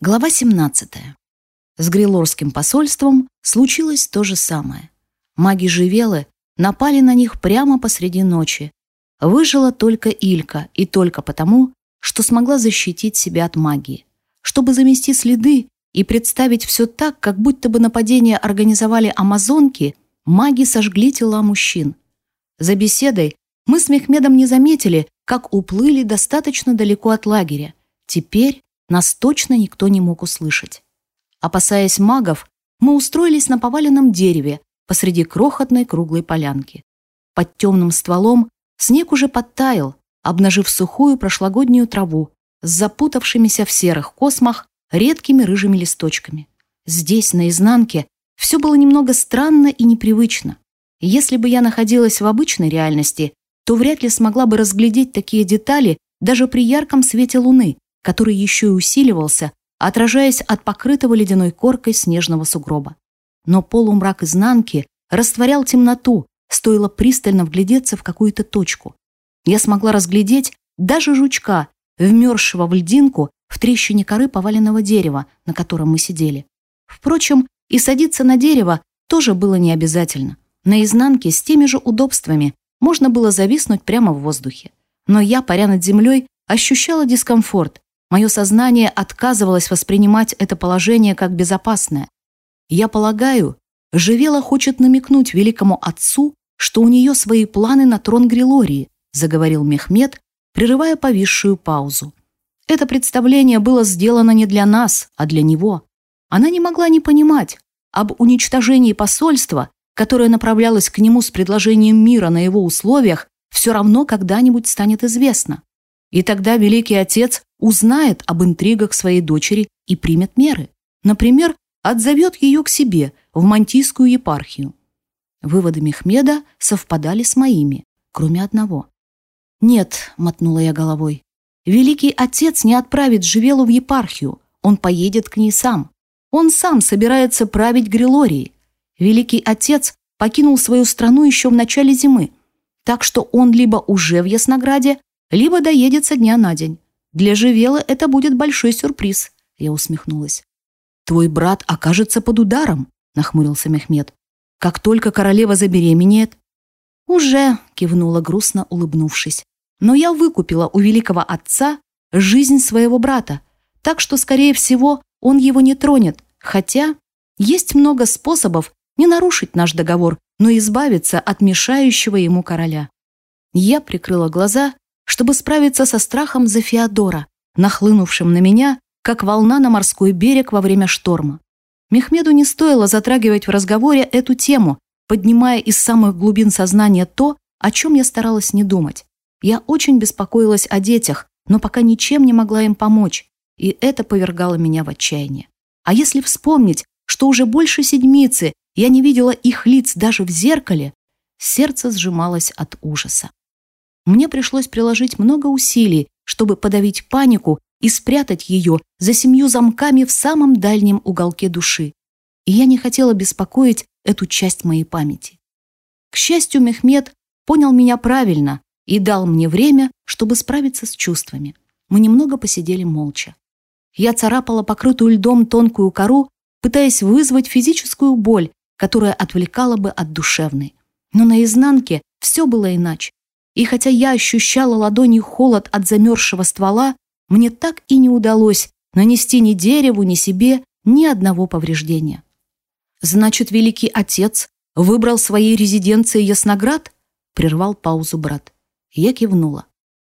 Глава 17. С Грилорским посольством случилось то же самое. Маги Живелы напали на них прямо посреди ночи. Выжила только Илька, и только потому, что смогла защитить себя от магии. Чтобы замести следы и представить все так, как будто бы нападение организовали амазонки, маги сожгли тела мужчин. За беседой мы с Мехмедом не заметили, как уплыли достаточно далеко от лагеря. Теперь нас точно никто не мог услышать. Опасаясь магов, мы устроились на поваленном дереве посреди крохотной круглой полянки. Под темным стволом снег уже подтаял, обнажив сухую прошлогоднюю траву с запутавшимися в серых космах редкими рыжими листочками. Здесь, на изнанке, все было немного странно и непривычно. Если бы я находилась в обычной реальности, то вряд ли смогла бы разглядеть такие детали даже при ярком свете луны, который еще и усиливался, отражаясь от покрытого ледяной коркой снежного сугроба. Но полумрак изнанки растворял темноту, стоило пристально вглядеться в какую-то точку. Я смогла разглядеть даже жучка, вмерзшего в льдинку в трещине коры поваленного дерева, на котором мы сидели. Впрочем, и садиться на дерево тоже было не обязательно. На изнанке с теми же удобствами можно было зависнуть прямо в воздухе. Но я, паря над землей, ощущала дискомфорт, Мое сознание отказывалось воспринимать это положение как безопасное. Я полагаю, Живела хочет намекнуть великому отцу, что у нее свои планы на трон Грилории, заговорил Мехмед, прерывая повисшую паузу. Это представление было сделано не для нас, а для него. Она не могла не понимать, об уничтожении посольства, которое направлялось к нему с предложением мира на его условиях, все равно когда-нибудь станет известно. И тогда Великий Отец узнает об интригах своей дочери и примет меры. Например, отзовет ее к себе в Мантийскую епархию. Выводы Мехмеда совпадали с моими, кроме одного. «Нет», — мотнула я головой, — «Великий Отец не отправит Живелу в епархию, он поедет к ней сам. Он сам собирается править Грилорией. Великий Отец покинул свою страну еще в начале зимы, так что он либо уже в Яснограде, либо доедет со дня на день. Для Живела это будет большой сюрприз, я усмехнулась. Твой брат окажется под ударом, нахмурился Мехмед. Как только королева забеременеет. Уже, кивнула грустно, улыбнувшись. Но я выкупила у великого отца жизнь своего брата, так что, скорее всего, он его не тронет, хотя есть много способов не нарушить наш договор, но избавиться от мешающего ему короля. Я прикрыла глаза чтобы справиться со страхом за Феодора, нахлынувшим на меня, как волна на морской берег во время шторма. Мехмеду не стоило затрагивать в разговоре эту тему, поднимая из самых глубин сознания то, о чем я старалась не думать. Я очень беспокоилась о детях, но пока ничем не могла им помочь, и это повергало меня в отчаяние. А если вспомнить, что уже больше седмицы я не видела их лиц даже в зеркале, сердце сжималось от ужаса. Мне пришлось приложить много усилий, чтобы подавить панику и спрятать ее за семью замками в самом дальнем уголке души. И я не хотела беспокоить эту часть моей памяти. К счастью, Мехмед понял меня правильно и дал мне время, чтобы справиться с чувствами. Мы немного посидели молча. Я царапала покрытую льдом тонкую кору, пытаясь вызвать физическую боль, которая отвлекала бы от душевной. Но на изнанке все было иначе. И хотя я ощущала ладонью холод от замерзшего ствола, мне так и не удалось нанести ни дереву, ни себе ни одного повреждения. «Значит, великий отец выбрал своей резиденцией Ясноград?» — прервал паузу брат. Я кивнула.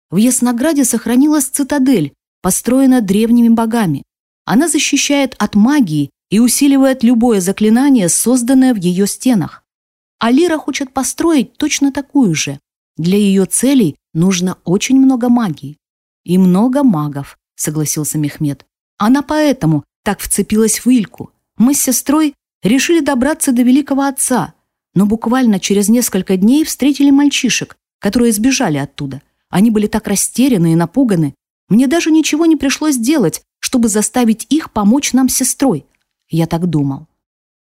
В Яснограде сохранилась цитадель, построенная древними богами. Она защищает от магии и усиливает любое заклинание, созданное в ее стенах. Алира хочет построить точно такую же, для ее целей нужно очень много магии. И много магов, согласился Мехмед. Она поэтому так вцепилась в Ильку. Мы с сестрой решили добраться до великого отца, но буквально через несколько дней встретили мальчишек, которые сбежали оттуда. Они были так растеряны и напуганы. Мне даже ничего не пришлось делать, чтобы заставить их помочь нам с сестрой. Я так думал.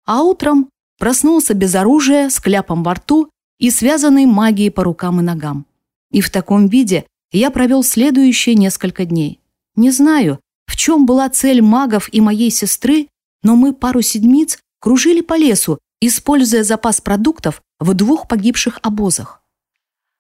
А утром проснулся без оружия, с кляпом во рту и связанный магией по рукам и ногам. И в таком виде я провел следующие несколько дней. Не знаю, в чем была цель магов и моей сестры, но мы пару седмиц кружили по лесу, используя запас продуктов в двух погибших обозах.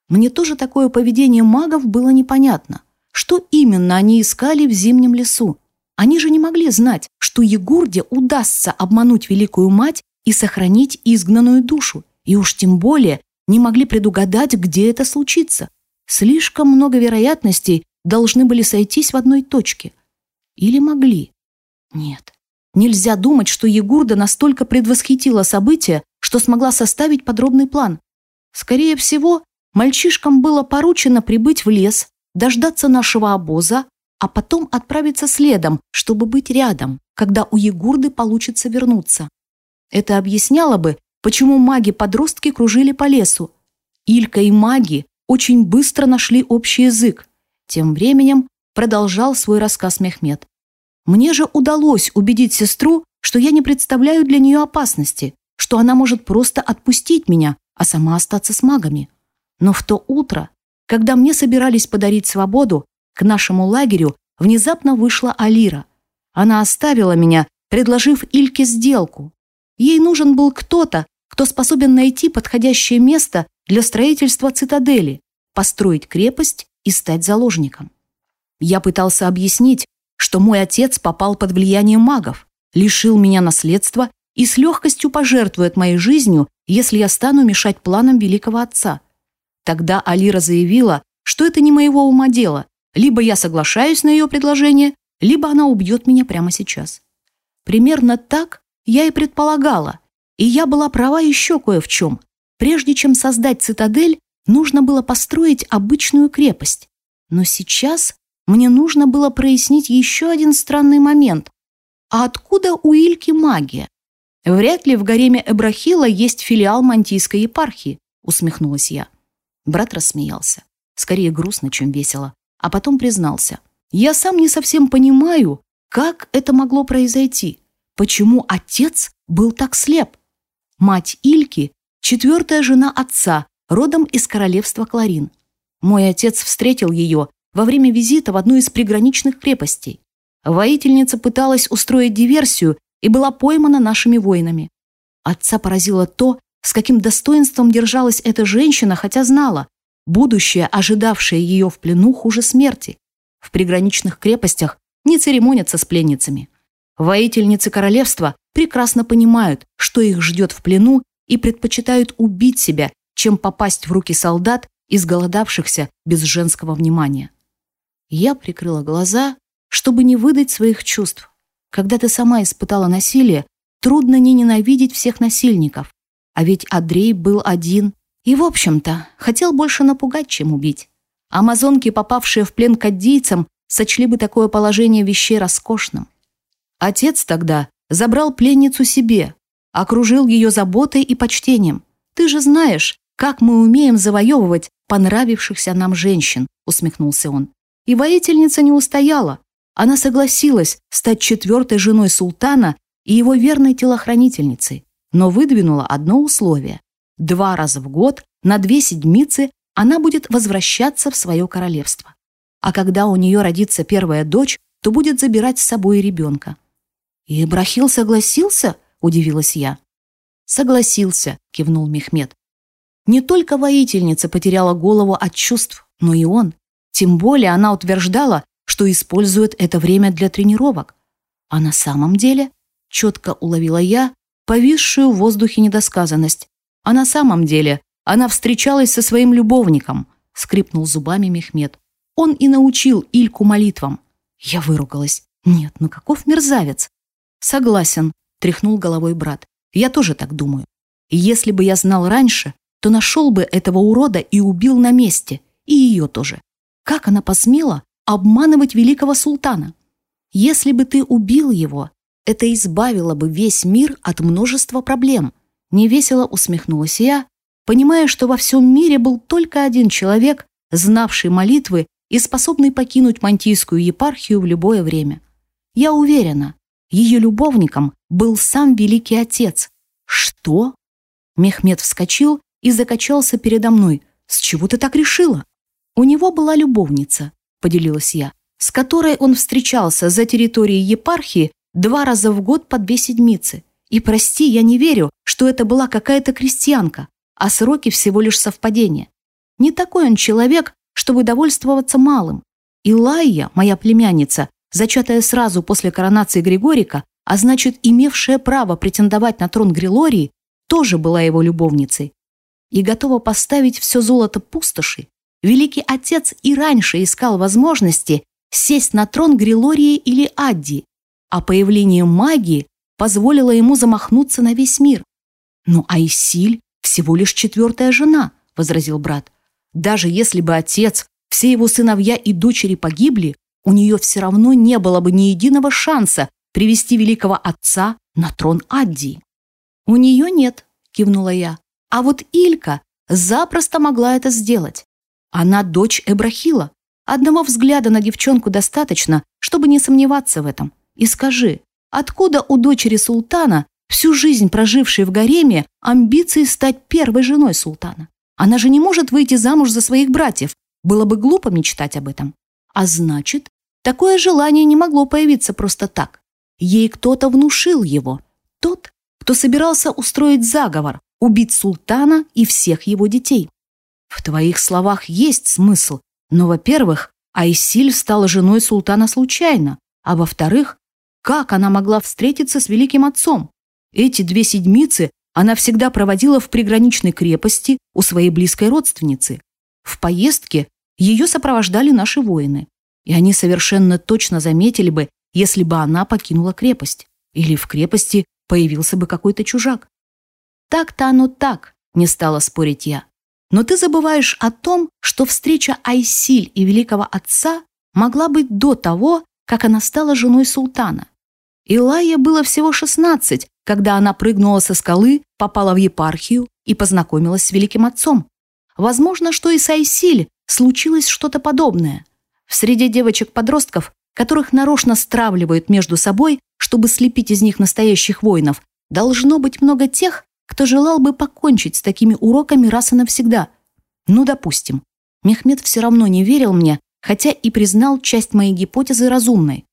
Мне тоже такое поведение магов было непонятно. Что именно они искали в зимнем лесу? Они же не могли знать, что Егурде удастся обмануть великую мать и сохранить изгнанную душу, и уж тем более не могли предугадать, где это случится. Слишком много вероятностей должны были сойтись в одной точке. Или могли? Нет. Нельзя думать, что Егурда настолько предвосхитила события, что смогла составить подробный план. Скорее всего, мальчишкам было поручено прибыть в лес, дождаться нашего обоза, а потом отправиться следом, чтобы быть рядом, когда у Егурды получится вернуться. Это объясняло бы, почему маги-подростки кружили по лесу. Илька и маги очень быстро нашли общий язык. Тем временем продолжал свой рассказ Мехмед. Мне же удалось убедить сестру, что я не представляю для нее опасности, что она может просто отпустить меня, а сама остаться с магами. Но в то утро, когда мне собирались подарить свободу, к нашему лагерю внезапно вышла Алира. Она оставила меня, предложив Ильке сделку. Ей нужен был кто-то, кто способен найти подходящее место для строительства цитадели, построить крепость и стать заложником. Я пытался объяснить, что мой отец попал под влияние магов, лишил меня наследства и с легкостью пожертвует моей жизнью, если я стану мешать планам великого отца. Тогда Алира заявила, что это не моего ума дело, либо я соглашаюсь на ее предложение, либо она убьет меня прямо сейчас. Примерно так я и предполагала, и я была права еще кое в чем. Прежде чем создать цитадель, нужно было построить обычную крепость. Но сейчас мне нужно было прояснить еще один странный момент. А откуда у Ильки магия? Вряд ли в гареме Эбрахила есть филиал Мантийской епархии, усмехнулась я. Брат рассмеялся. Скорее грустно, чем весело. А потом признался. Я сам не совсем понимаю, как это могло произойти. Почему отец был так слеп? Мать Ильки – четвертая жена отца, родом из королевства Кларин. Мой отец встретил ее во время визита в одну из приграничных крепостей. Воительница пыталась устроить диверсию и была поймана нашими воинами. Отца поразило то, с каким достоинством держалась эта женщина, хотя знала, будущее, ожидавшее ее в плену, хуже смерти. В приграничных крепостях не церемонятся с пленницами. Воительницы королевства прекрасно понимают, что их ждет в плену и предпочитают убить себя, чем попасть в руки солдат, изголодавшихся без женского внимания. Я прикрыла глаза, чтобы не выдать своих чувств. Когда ты сама испытала насилие, трудно не ненавидеть всех насильников. А ведь Андрей был один и, в общем-то, хотел больше напугать, чем убить. Амазонки, попавшие в плен к аддийцам, сочли бы такое положение вещей роскошным. Отец тогда забрал пленницу себе, окружил ее заботой и почтением. Ты же знаешь, как мы умеем завоевывать понравившихся нам женщин, усмехнулся он. И воительница не устояла. Она согласилась стать четвертой женой султана и его верной телохранительницей, но выдвинула одно условие. Два раза в год, на две седмицы, она будет возвращаться в свое королевство. А когда у нее родится первая дочь, то будет забирать с собой ребенка. «И Ибрахил согласился?» – удивилась я. «Согласился», – кивнул Мехмед. Не только воительница потеряла голову от чувств, но и он. Тем более она утверждала, что использует это время для тренировок. А на самом деле, четко уловила я, повисшую в воздухе недосказанность. А на самом деле она встречалась со своим любовником, скрипнул зубами Мехмед. Он и научил Ильку молитвам. Я выругалась. Нет, ну каков мерзавец. Согласен, тряхнул головой брат. Я тоже так думаю. Если бы я знал раньше, то нашел бы этого урода и убил на месте. И ее тоже. Как она посмела обманывать великого султана? Если бы ты убил его, это избавило бы весь мир от множества проблем. Невесело усмехнулась я, понимая, что во всем мире был только один человек, знавший молитвы и способный покинуть мантийскую епархию в любое время. Я уверена, ее любовником был сам Великий Отец. Что? Мехмед вскочил и закачался передо мной. С чего ты так решила? У него была любовница, поделилась я. с которой он встречался за территорией епархии два раза в год по две седмицы. И прости, я не верю, что это была какая-то крестьянка, а сроки всего лишь совпадение. Не такой он человек, чтобы довольствоваться малым. И Лайя, моя племянница, зачатая сразу после коронации Григорика, а значит, имевшая право претендовать на трон Грилории, тоже была его любовницей. И готова поставить все золото пустоши, великий отец и раньше искал возможности сесть на трон Грилории или Адди, а появление магии позволило ему замахнуться на весь мир. «Ну, а Исиль всего лишь четвертая жена», — возразил брат. «Даже если бы отец, все его сыновья и дочери погибли, у нее все равно не было бы ни единого шанса привести великого отца на трон Адди». «У нее нет», — кивнула я. «А вот Илька запросто могла это сделать. Она дочь Эбрахила. Одного взгляда на девчонку достаточно, чтобы не сомневаться в этом. И скажи, откуда у дочери султана, всю жизнь прожившей в гареме, амбиции стать первой женой султана? Она же не может выйти замуж за своих братьев. Было бы глупо мечтать об этом. А значит, такое желание не могло появиться просто так. Ей кто-то внушил его. Тот, кто собирался устроить заговор, убить султана и всех его детей. В твоих словах есть смысл, но, во-первых, Айсиль стала женой султана случайно, а во-вторых, как она могла встретиться с великим отцом? Эти две седмицы она всегда проводила в приграничной крепости у своей близкой родственницы. В поездке ее сопровождали наши воины, и они совершенно точно заметили бы, если бы она покинула крепость, или в крепости появился бы какой-то чужак. Так-то оно так, не стала спорить я. Но ты забываешь о том, что встреча Айсиль и великого отца могла быть до того, как она стала женой султана. Илайе было всего 16, когда она прыгнула со скалы, попала в епархию и познакомилась с великим отцом. Возможно, что и с Айсиль случилось что-то подобное. В среде девочек-подростков, которых нарочно стравливают между собой, чтобы слепить из них настоящих воинов, должно быть много тех, кто желал бы покончить с такими уроками раз и навсегда. Ну, допустим. Мехмед все равно не верил мне, хотя и признал часть моей гипотезы разумной.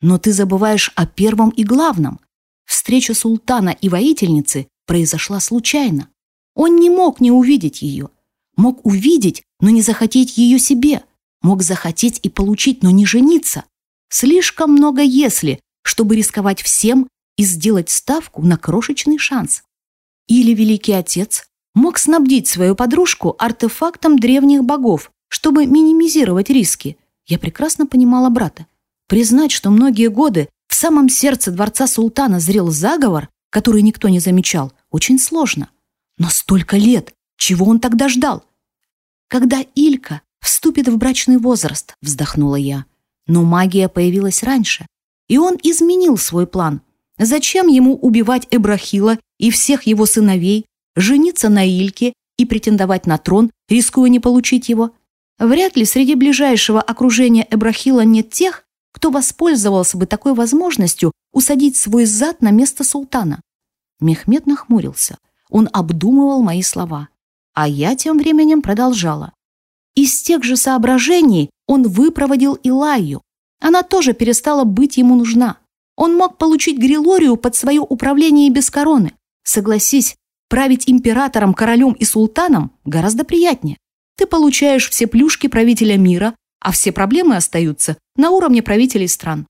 Но ты забываешь о первом и главном. Встреча султана и воительницы произошла случайно. Он не мог не увидеть ее. Мог увидеть, но не захотеть ее себе. Мог захотеть и получить, но не жениться. Слишком много «если», чтобы рисковать всем и сделать ставку на крошечный шанс. Или Великий Отец мог снабдить свою подружку артефактом древних богов, чтобы минимизировать риски. Я прекрасно понимала брата. Признать, что многие годы в самом сердце дворца султана зрел заговор, который никто не замечал, очень сложно. Но столько лет! Чего он тогда ждал? Когда Илька вступит в брачный возраст, вздохнула я. Но магия появилась раньше, и он изменил свой план. Зачем ему убивать Эбрахила и всех его сыновей, жениться на Ильке и претендовать на трон, рискуя не получить его? Вряд ли среди ближайшего окружения Эбрахила нет тех, кто воспользовался бы такой возможностью усадить свой зад на место султана. Мехмед нахмурился. Он обдумывал мои слова. А я тем временем продолжала. Из тех же соображений он выпроводил Илаю. Она тоже перестала быть ему нужна. Он мог получить Грилорию под свое управление без короны. Согласись, править императором, королем и султаном гораздо приятнее. Ты получаешь все плюшки правителя мира, а все проблемы остаются на уровне правителей стран.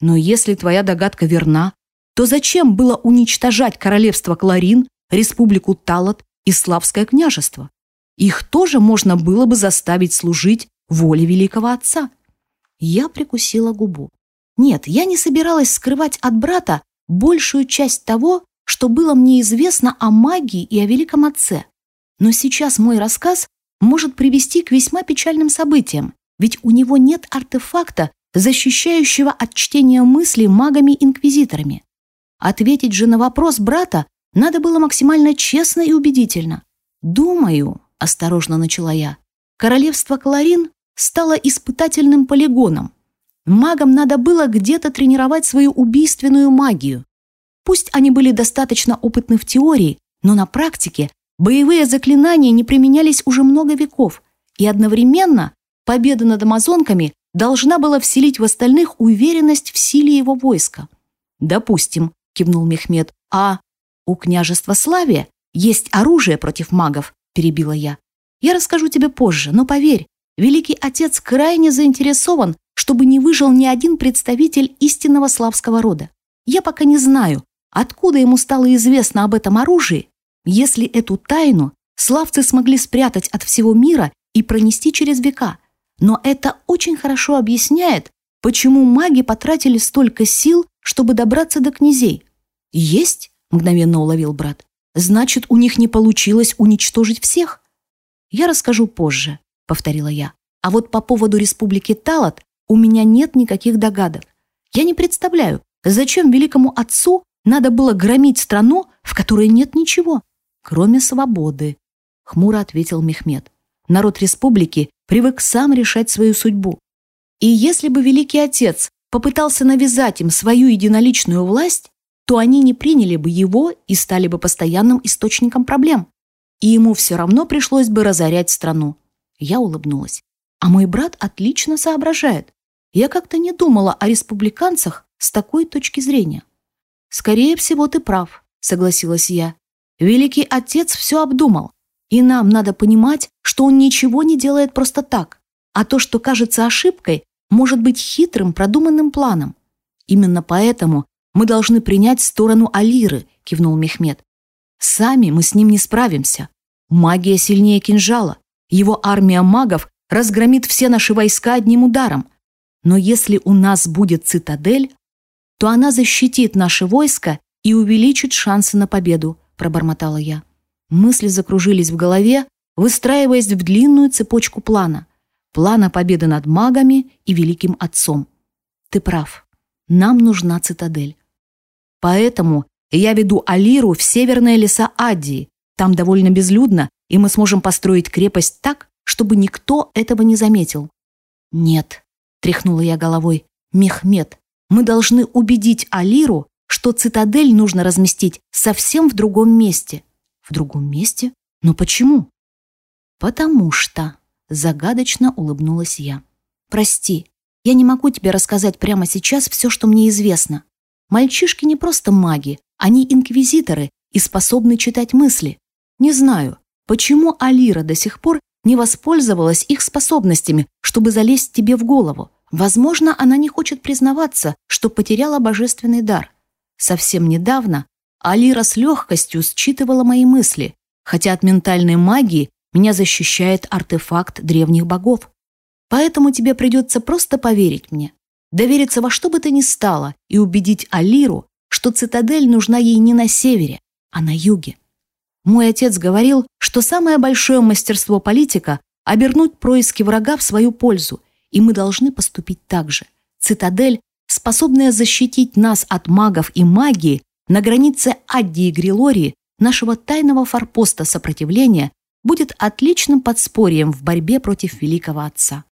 Но если твоя догадка верна, то зачем было уничтожать королевство Кларин, республику Талат и Славское княжество? Их тоже можно было бы заставить служить воле великого отца. Я прикусила губу. Нет, я не собиралась скрывать от брата большую часть того, что было мне известно о магии и о великом отце. Но сейчас мой рассказ может привести к весьма печальным событиям, ведь у него нет артефакта, защищающего от чтения мыслей магами-инквизиторами. Ответить же на вопрос брата надо было максимально честно и убедительно. «Думаю», — осторожно начала я, — «королевство Кларин стало испытательным полигоном, Магам надо было где-то тренировать свою убийственную магию. Пусть они были достаточно опытны в теории, но на практике боевые заклинания не применялись уже много веков, и одновременно победа над амазонками должна была вселить в остальных уверенность в силе его войска. «Допустим», — кивнул Мехмед, — «а у княжества Славия есть оружие против магов», — перебила я. «Я расскажу тебе позже, но поверь, великий отец крайне заинтересован, чтобы не выжил ни один представитель истинного славского рода. Я пока не знаю, откуда ему стало известно об этом оружии, если эту тайну славцы смогли спрятать от всего мира и пронести через века. Но это очень хорошо объясняет, почему маги потратили столько сил, чтобы добраться до князей. «Есть?» – мгновенно уловил брат. «Значит, у них не получилось уничтожить всех?» «Я расскажу позже», – повторила я. «А вот по поводу республики Талат у меня нет никаких догадок. Я не представляю, зачем великому отцу надо было громить страну, в которой нет ничего, кроме свободы», – хмуро ответил Мехмед. «Народ республики привык сам решать свою судьбу. И если бы великий отец попытался навязать им свою единоличную власть, то они не приняли бы его и стали бы постоянным источником проблем. И ему все равно пришлось бы разорять страну. Я улыбнулась. А мой брат отлично соображает. Я как-то не думала о республиканцах с такой точки зрения. «Скорее всего, ты прав», — согласилась я. «Великий отец все обдумал, и нам надо понимать, что он ничего не делает просто так, а то, что кажется ошибкой, может быть хитрым, продуманным планом. Именно поэтому мы должны принять сторону Алиры, кивнул Мехмед. Сами мы с ним не справимся. Магия сильнее кинжала. Его армия магов разгромит все наши войска одним ударом. Но если у нас будет цитадель, то она защитит наше войско и увеличит шансы на победу, пробормотала я. Мысли закружились в голове, выстраиваясь в длинную цепочку плана плана победы над магами и великим отцом. Ты прав. Нам нужна цитадель. Поэтому я веду Алиру в северные леса Адии. Там довольно безлюдно, и мы сможем построить крепость так, чтобы никто этого не заметил. Нет, тряхнула я головой. Мехмед, мы должны убедить Алиру, что цитадель нужно разместить совсем в другом месте. В другом месте? Но почему? Потому что... Загадочно улыбнулась я. «Прости, я не могу тебе рассказать прямо сейчас все, что мне известно. Мальчишки не просто маги, они инквизиторы и способны читать мысли. Не знаю, почему Алира до сих пор не воспользовалась их способностями, чтобы залезть тебе в голову. Возможно, она не хочет признаваться, что потеряла божественный дар. Совсем недавно Алира с легкостью считывала мои мысли, хотя от ментальной магии меня защищает артефакт древних богов. Поэтому тебе придется просто поверить мне, довериться во что бы то ни стало и убедить Алиру, что цитадель нужна ей не на севере, а на юге. Мой отец говорил, что самое большое мастерство политика – обернуть происки врага в свою пользу, и мы должны поступить так же. Цитадель, способная защитить нас от магов и магии на границе Адди и Грилории, нашего тайного форпоста сопротивления будет отличным подспорьем в борьбе против великого отца.